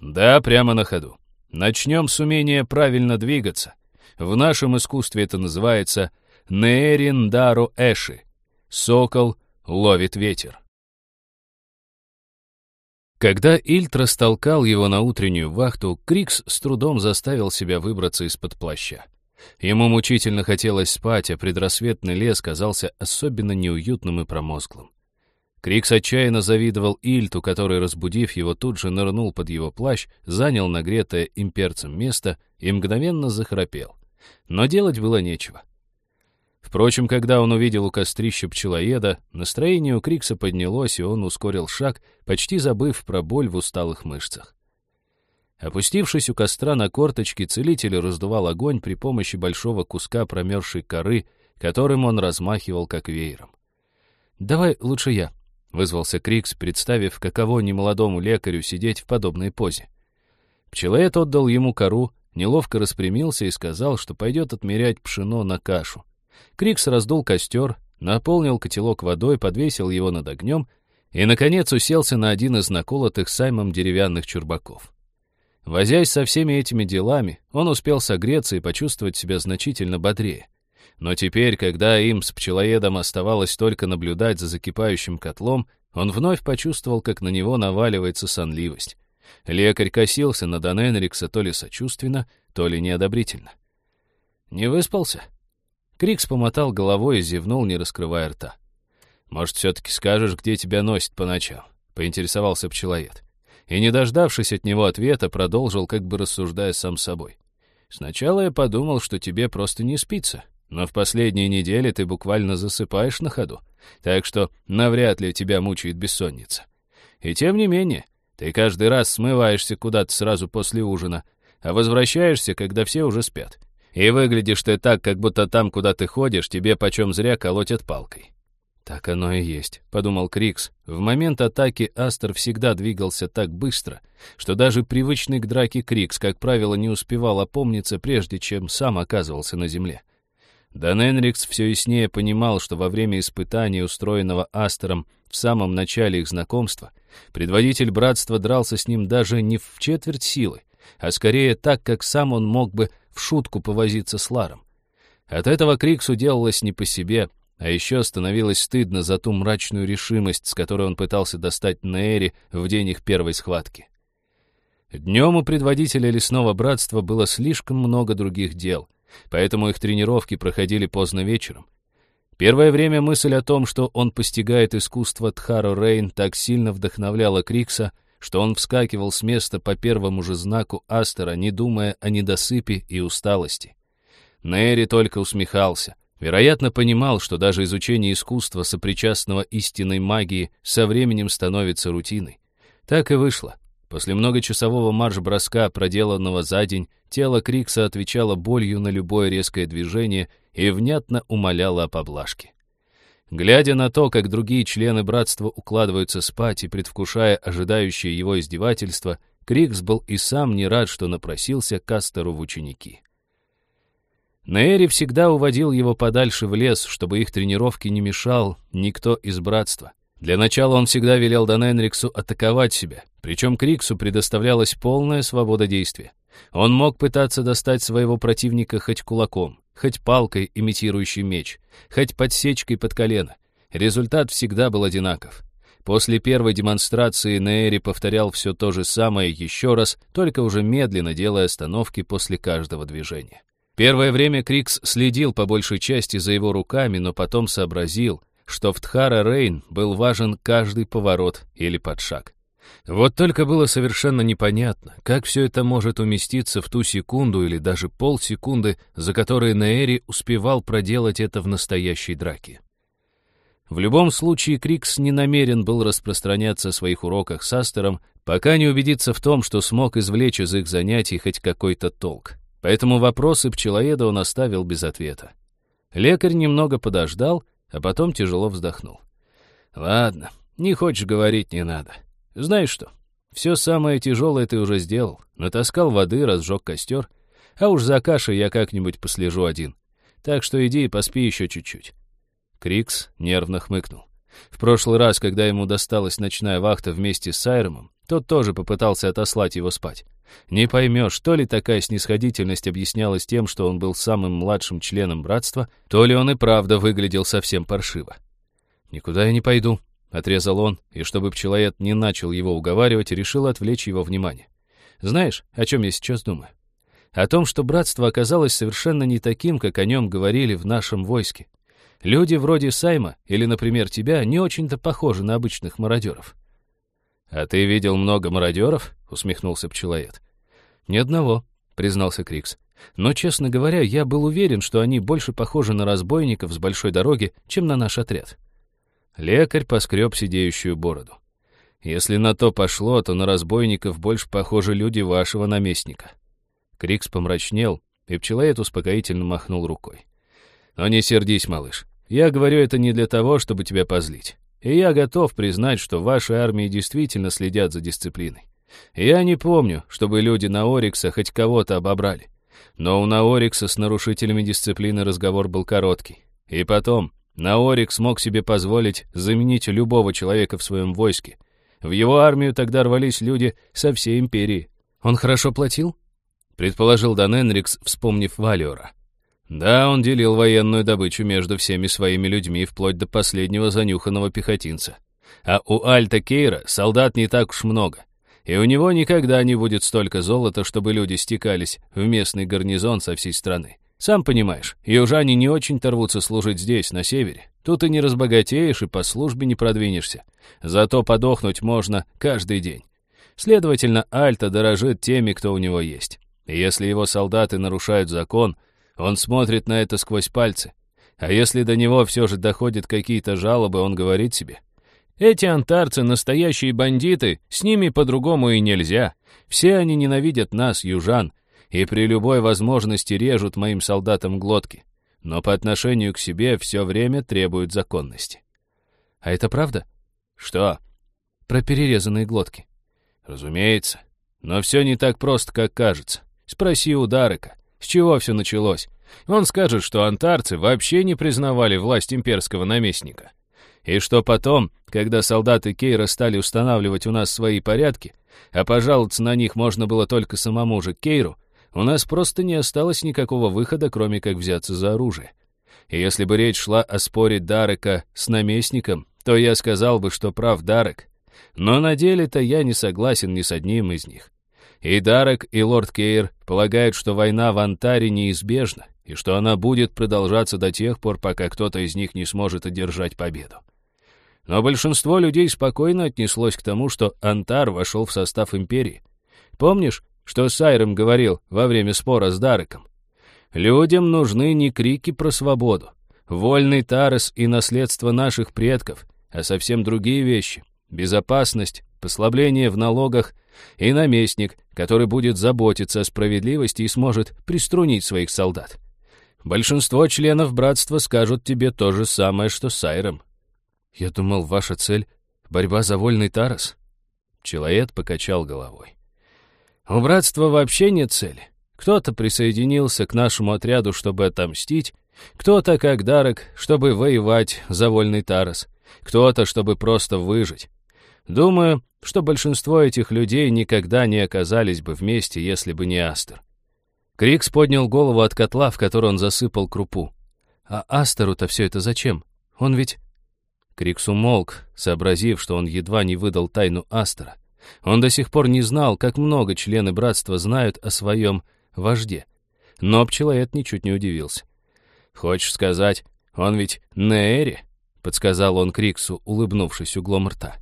Да, прямо на ходу. Начнем с умения правильно двигаться — в нашем искусстве это называется Нээриндару Эши. Сокол ловит ветер. Когда Ильт растолкал его на утреннюю вахту, Крикс с трудом заставил себя выбраться из-под плаща. Ему мучительно хотелось спать, а предрассветный лес казался особенно неуютным и промозглым. Крикс отчаянно завидовал Ильту, который, разбудив его, тут же нырнул под его плащ, занял нагретое имперцем место и мгновенно захрапел но делать было нечего. Впрочем, когда он увидел у кострища пчелоеда, настроение у Крикса поднялось, и он ускорил шаг, почти забыв про боль в усталых мышцах. Опустившись у костра на корточки, целитель раздувал огонь при помощи большого куска промерзшей коры, которым он размахивал как веером. «Давай лучше я», — вызвался Крикс, представив, каково немолодому лекарю сидеть в подобной позе. Пчелоед отдал ему кору, неловко распрямился и сказал, что пойдет отмерять пшено на кашу. Крикс раздул костер, наполнил котелок водой, подвесил его над огнем и, наконец, уселся на один из наколотых Саймом деревянных чурбаков. Возясь со всеми этими делами, он успел согреться и почувствовать себя значительно бодрее. Но теперь, когда им с пчелоедом оставалось только наблюдать за закипающим котлом, он вновь почувствовал, как на него наваливается сонливость. Лекарь косился на Дан Энрикса то ли сочувственно, то ли неодобрительно. «Не выспался?» Крикс помотал головой и зевнул, не раскрывая рта. «Может, все-таки скажешь, где тебя носит по ночам?» — поинтересовался пчелоед. И, не дождавшись от него ответа, продолжил, как бы рассуждая сам собой. «Сначала я подумал, что тебе просто не спится, но в последние недели ты буквально засыпаешь на ходу, так что навряд ли тебя мучает бессонница. И тем не менее, ты каждый раз смываешься куда-то сразу после ужина, а возвращаешься, когда все уже спят. И выглядишь ты так, как будто там, куда ты ходишь, тебе почем зря колотят палкой. «Так оно и есть», — подумал Крикс. В момент атаки Астер всегда двигался так быстро, что даже привычный к драке Крикс, как правило, не успевал опомниться, прежде чем сам оказывался на земле. Дан Энрикс все яснее понимал, что во время испытания, устроенного Астером в самом начале их знакомства, предводитель братства дрался с ним даже не в четверть силы, а скорее так, как сам он мог бы в шутку повозиться с Ларом. От этого Криксу делалось не по себе, а еще становилось стыдно за ту мрачную решимость, с которой он пытался достать Нейри в день их первой схватки. Днем у предводителя лесного братства было слишком много других дел, поэтому их тренировки проходили поздно вечером. Первое время мысль о том, что он постигает искусство Тхаро Рейн, так сильно вдохновляла Крикса, что он вскакивал с места по первому же знаку Астера, не думая о недосыпе и усталости. Нейри только усмехался. Вероятно, понимал, что даже изучение искусства, сопричастного истинной магии, со временем становится рутиной. Так и вышло. После многочасового марш-броска, проделанного за день, тело Крикса отвечало болью на любое резкое движение и внятно умоляло о поблажке. Глядя на то, как другие члены братства укладываются спать и предвкушая ожидающее его издевательство, Крикс был и сам не рад, что напросился Кастеру в ученики. Нейри всегда уводил его подальше в лес, чтобы их тренировке не мешал никто из братства. Для начала он всегда велел Даненриксу атаковать себя, причем Криксу предоставлялась полная свобода действия. Он мог пытаться достать своего противника хоть кулаком, хоть палкой, имитирующей меч, хоть подсечкой под колено. Результат всегда был одинаков. После первой демонстрации Нейри повторял все то же самое еще раз, только уже медленно делая остановки после каждого движения. Первое время Крикс следил по большей части за его руками, но потом сообразил, что в Тхара Рейн был важен каждый поворот или подшаг. Вот только было совершенно непонятно, как все это может уместиться в ту секунду или даже полсекунды, за которые Нейри успевал проделать это в настоящей драке. В любом случае, Крикс не намерен был распространяться о своих уроках с Астером, пока не убедится в том, что смог извлечь из их занятий хоть какой-то толк. Поэтому вопросы пчелоеда он оставил без ответа. Лекарь немного подождал, а потом тяжело вздохнул. «Ладно, не хочешь говорить, не надо. Знаешь что, все самое тяжелое ты уже сделал. Натаскал воды, разжег костер. А уж за кашей я как-нибудь послежу один. Так что иди и поспи еще чуть-чуть». Крикс нервно хмыкнул. В прошлый раз, когда ему досталась ночная вахта вместе с Сайромом, тот тоже попытался отослать его спать. Не поймешь, то ли такая снисходительность объяснялась тем, что он был самым младшим членом братства, то ли он и правда выглядел совсем паршиво. «Никуда я не пойду», — отрезал он, и чтобы пчелоед не начал его уговаривать, решил отвлечь его внимание. «Знаешь, о чем я сейчас думаю? О том, что братство оказалось совершенно не таким, как о нем говорили в нашем войске. Люди вроде Сайма или, например, тебя не очень-то похожи на обычных мародеров. «А ты видел много мародеров?» — усмехнулся пчелоед. «Ни одного», — признался Крикс. «Но, честно говоря, я был уверен, что они больше похожи на разбойников с большой дороги, чем на наш отряд». Лекарь поскреб сидеющую бороду. «Если на то пошло, то на разбойников больше похожи люди вашего наместника». Крикс помрачнел, и пчелоед успокоительно махнул рукой. «Но не сердись, малыш. Я говорю это не для того, чтобы тебя позлить. И я готов признать, что ваши армии действительно следят за дисциплиной. Я не помню, чтобы люди на Орикса хоть кого-то обобрали. Но у Наорикса с нарушителями дисциплины разговор был короткий. И потом, Наорикс мог себе позволить заменить любого человека в своем войске. В его армию тогда рвались люди со всей империи. Он хорошо платил? Предположил Дан Энрикс, вспомнив Валиора. Да, он делил военную добычу между всеми своими людьми, вплоть до последнего занюханного пехотинца. А у Альта Кейра солдат не так уж много. И у него никогда не будет столько золота, чтобы люди стекались в местный гарнизон со всей страны. Сам понимаешь, южане не очень-то служить здесь, на севере. Тут и не разбогатеешь, и по службе не продвинешься. Зато подохнуть можно каждый день. Следовательно, Альта дорожит теми, кто у него есть. И если его солдаты нарушают закон, он смотрит на это сквозь пальцы. А если до него все же доходят какие-то жалобы, он говорит себе, «Эти антарцы — настоящие бандиты, с ними по-другому и нельзя. Все они ненавидят нас, южан, и при любой возможности режут моим солдатам глотки, но по отношению к себе все время требуют законности». «А это правда?» «Что?» «Про перерезанные глотки». «Разумеется. Но все не так просто, как кажется. Спроси у Дарека, с чего все началось. Он скажет, что антарцы вообще не признавали власть имперского наместника. И что потом, когда солдаты Кейра стали устанавливать у нас свои порядки, а пожаловаться на них можно было только самому же Кейру, у нас просто не осталось никакого выхода, кроме как взяться за оружие. И если бы речь шла о споре Дарека с наместником, то я сказал бы, что прав Дарек. Но на деле-то я не согласен ни с одним из них. И Дарек, и лорд Кейр полагают, что война в Антаре неизбежна, и что она будет продолжаться до тех пор, пока кто-то из них не сможет одержать победу. Но большинство людей спокойно отнеслось к тому, что Антар вошел в состав империи. Помнишь, что Сайрем говорил во время спора с Дареком? Людям нужны не крики про свободу, вольный Тарес и наследство наших предков, а совсем другие вещи. Безопасность, послабление в налогах и наместник, который будет заботиться о справедливости и сможет приструнить своих солдат. Большинство членов братства скажут тебе то же самое, что Сайром. Я думал, ваша цель — борьба за вольный Тарас. Человек покачал головой. У братства вообще нет цели. Кто-то присоединился к нашему отряду, чтобы отомстить, кто-то, как Дарок, чтобы воевать за вольный Тарас, кто-то, чтобы просто выжить. Думаю, что большинство этих людей никогда не оказались бы вместе, если бы не Астер. Крикс поднял голову от котла, в который он засыпал крупу. «А Астеру-то все это зачем? Он ведь...» Крикс умолк, сообразив, что он едва не выдал тайну Астера. Он до сих пор не знал, как много члены братства знают о своем вожде. Но пчелоед ничуть не удивился. «Хочешь сказать, он ведь Неэри?» — подсказал он Криксу, улыбнувшись углом рта.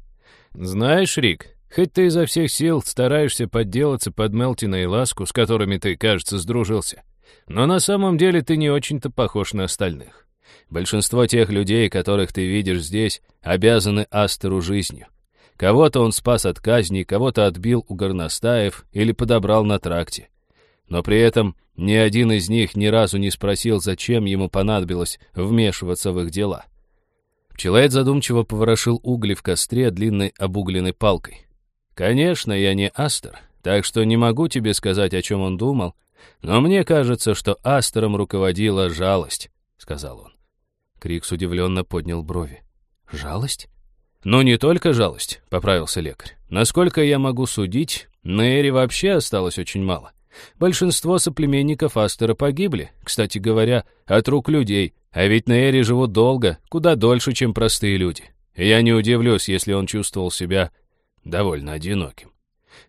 «Знаешь, Рик, хоть ты изо всех сил стараешься подделаться под Мелтина и Ласку, с которыми ты, кажется, сдружился, но на самом деле ты не очень-то похож на остальных. Большинство тех людей, которых ты видишь здесь, обязаны Астеру жизнью. Кого-то он спас от казни, кого-то отбил у горностаев или подобрал на тракте. Но при этом ни один из них ни разу не спросил, зачем ему понадобилось вмешиваться в их дела. Пчелоед задумчиво поворошил угли в костре длинной обугленной палкой. «Конечно, я не Астер, так что не могу тебе сказать, о чем он думал, но мне кажется, что Астером руководила жалость», — сказал он. Крикс удивленно поднял брови. «Жалость?» «Ну, не только жалость», — поправился лекарь. «Насколько я могу судить, на Эре вообще осталось очень мало. Большинство соплеменников Астера погибли, кстати говоря, от рук людей, а ведь на Эре живут долго, куда дольше, чем простые люди. я не удивлюсь, если он чувствовал себя довольно одиноким.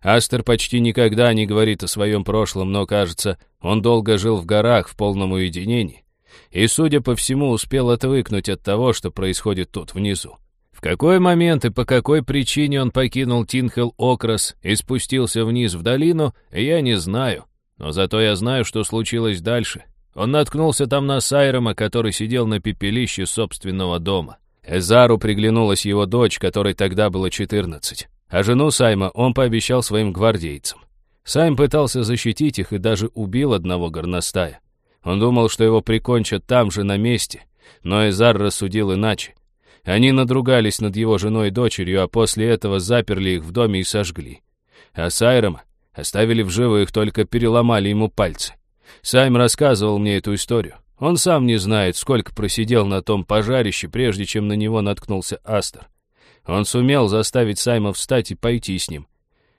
Астер почти никогда не говорит о своем прошлом, но, кажется, он долго жил в горах в полном уединении. И, судя по всему, успел отвыкнуть от того, что происходит тут внизу. В какой момент и по какой причине он покинул Тинхел Окрас и спустился вниз в долину, я не знаю. Но зато я знаю, что случилось дальше. Он наткнулся там на Сайрома, который сидел на пепелище собственного дома. Эзару приглянулась его дочь, которой тогда было 14. А жену Сайма он пообещал своим гвардейцам. Сайм пытался защитить их и даже убил одного горностая. Он думал, что его прикончат там же, на месте. Но Эзар рассудил иначе. Они надругались над его женой и дочерью, а после этого заперли их в доме и сожгли. А Сайрома оставили в живых, только переломали ему пальцы. Сайм рассказывал мне эту историю. Он сам не знает, сколько просидел на том пожарище, прежде чем на него наткнулся Астер. Он сумел заставить Сайма встать и пойти с ним.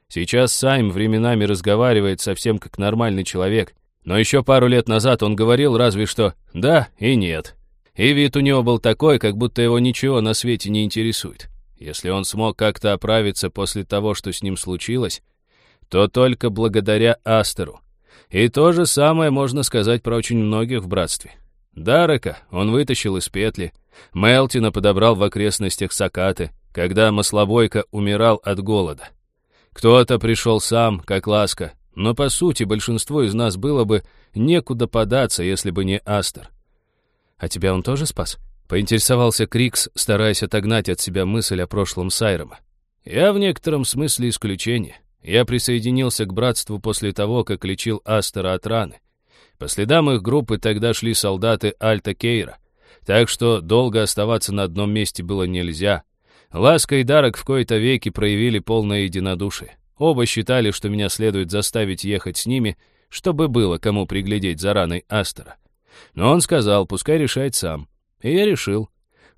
Сейчас Сайм временами разговаривает совсем как нормальный человек, Но еще пару лет назад он говорил разве что «да» и «нет». И вид у него был такой, как будто его ничего на свете не интересует. Если он смог как-то оправиться после того, что с ним случилось, то только благодаря Астеру. И то же самое можно сказать про очень многих в братстве. Дарека он вытащил из петли, Мелтина подобрал в окрестностях Сакаты, когда маслобойка умирал от голода. Кто-то пришел сам, как ласка, но, по сути, большинство из нас было бы некуда податься, если бы не Астер. «А тебя он тоже спас?» — поинтересовался Крикс, стараясь отогнать от себя мысль о прошлом Сайрома. «Я в некотором смысле исключение. Я присоединился к братству после того, как лечил Астера от раны. По следам их группы тогда шли солдаты Альта Кейра, так что долго оставаться на одном месте было нельзя. Ласка и Дарок в кои-то веки проявили полное единодушие. Оба считали, что меня следует заставить ехать с ними, чтобы было кому приглядеть за раной Астера. Но он сказал, пускай решает сам. И я решил.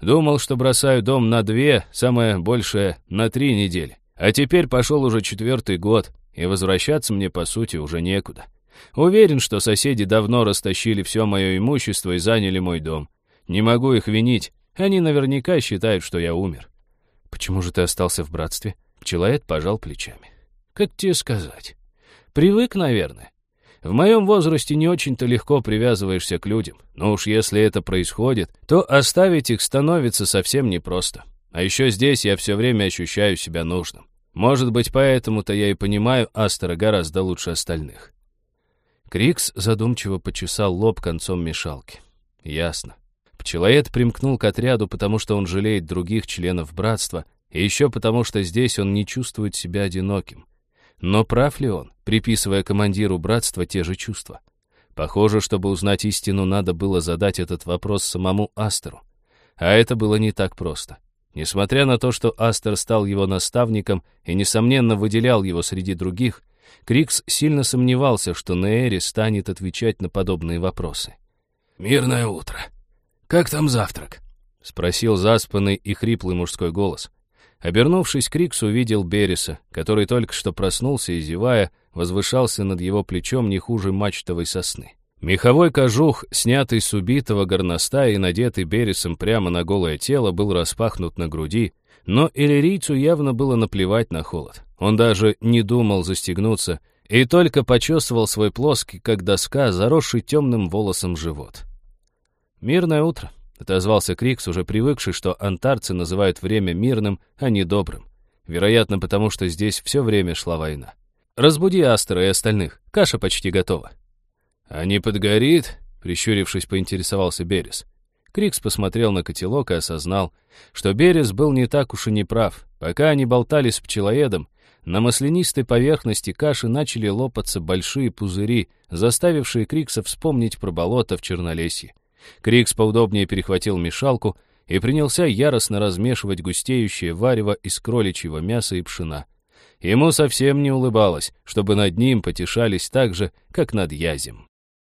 Думал, что бросаю дом на две, самое большее, на три недели. А теперь пошел уже четвертый год, и возвращаться мне, по сути, уже некуда. Уверен, что соседи давно растащили все мое имущество и заняли мой дом. Не могу их винить. Они наверняка считают, что я умер. Почему же ты остался в братстве? Пчелоед пожал плечами. Как тебе сказать? Привык, наверное. В моем возрасте не очень-то легко привязываешься к людям, но уж если это происходит, то оставить их становится совсем непросто. А еще здесь я все время ощущаю себя нужным. Может быть, поэтому-то я и понимаю Астера гораздо лучше остальных. Крикс задумчиво почесал лоб концом мешалки. Ясно. Пчелоед примкнул к отряду, потому что он жалеет других членов братства, и еще потому, что здесь он не чувствует себя одиноким. Но прав ли он, приписывая командиру братства те же чувства? Похоже, чтобы узнать истину, надо было задать этот вопрос самому Астеру. А это было не так просто. Несмотря на то, что Астер стал его наставником и, несомненно, выделял его среди других, Крикс сильно сомневался, что Неэри станет отвечать на подобные вопросы. «Мирное утро. Как там завтрак?» — спросил заспанный и хриплый мужской голос. Обернувшись, Крикс увидел Береса, который только что проснулся и, зевая, возвышался над его плечом не хуже мачтовой сосны. Меховой кожух, снятый с убитого горностая и надетый Бересом прямо на голое тело, был распахнут на груди, но иллирийцу явно было наплевать на холод. Он даже не думал застегнуться и только почесывал свой плоский, как доска, заросший темным волосом живот. «Мирное утро», Отозвался Крикс, уже привыкший, что антарцы называют время мирным, а не добрым. Вероятно, потому что здесь все время шла война. «Разбуди Астера и остальных. Каша почти готова». «А не подгорит?» — прищурившись, поинтересовался Берес. Крикс посмотрел на котелок и осознал, что Берес был не так уж и не прав. Пока они болтали с пчелоедом, на маслянистой поверхности каши начали лопаться большие пузыри, заставившие Крикса вспомнить про болото в Чернолесье. Крикс поудобнее перехватил мешалку и принялся яростно размешивать густеющее варево из кроличьего мяса и пшена. Ему совсем не улыбалось, чтобы над ним потешались так же, как над язем.